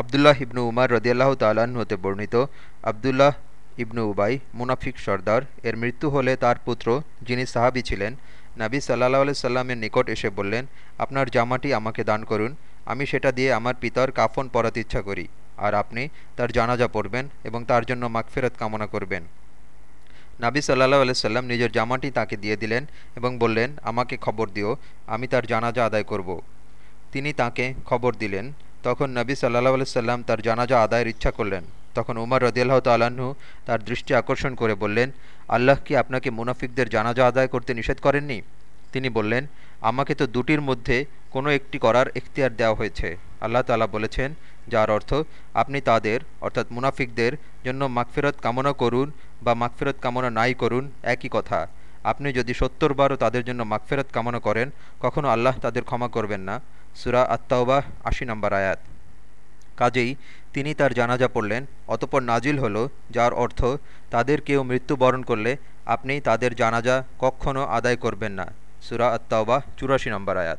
আবদুল্লাহ ইবনু উমার রদিয়াল্লাহ তাল্লাহ্ন হতে বর্ণিত, আবদুল্লাহ ইবনু উবাই, মুনাফিক সর্দার, এর মৃত্যু হলে তার পুত্র যিনি সাহাবি ছিলেন, নাবী সাল্লাহ সাল্লামের নিকট এসে বললেন, আপনার জামাটি আমাকে দান করুন, আমি সেটা দিয়ে আমার পিতার কাফন পরাতে ইচ্ছা করি, আর আপনি তার জানাজা পড়বেন এবং তার জন্য মাগফেরত কামনা করবেন। নাবী সাল্লাহ আলাই সাল্লাম নিজের জামাটি তাকে দিয়ে দিলেন এবং বললেন, আমাকে খবর দিও, আমি তার জানাজা আদায় করব। তিনি তাকে খবর দিলেন তখন নবী সাল্লাহ সাল্লাম তার জানাজা আদায়ের ইচ্ছা করলেন। তখন উমর রদিয়াল্লাহ তাল্লাহ্ন তার দৃষ্টি আকর্ষণ করে বললেন, আল্লাহ কি আপনাকে মুনাফিকদের জানাজা আদায় করতে নিষেধ করেননি? তিনি বললেন, আমাকে তো দুটির মধ্যে কোনো একটি করার এখতিয়ার দেওয়া হয়েছে। আল্লাহ তালা বলেছেন, যার অর্থ, আপনি তাদের, অর্থাৎ মুনাফিকদের জন্য মাগফিরত কামনা করুন বা মাগফিরত কামনা নাই করুন, একই কথা। আপনি যদি সত্তর বারও তাদের জন্য মাগফেরত কামনা করেন কখনও আল্লাহ তাদের ক্ষমা করবেন না। সুরা আত্মাওবাহ আশি নম্বর আয়াত। কাজেই তিনি তার জানাজা পড়লেন, অতপর নাজিল হল, যার অর্থ, তাদের কেউ মৃত্যুবরণ করলে আপনি তাদের জানাজা কখনও আদায় করবেন না। সুরা আত্মাওবাহ চুরাশি নম্বর আয়াত।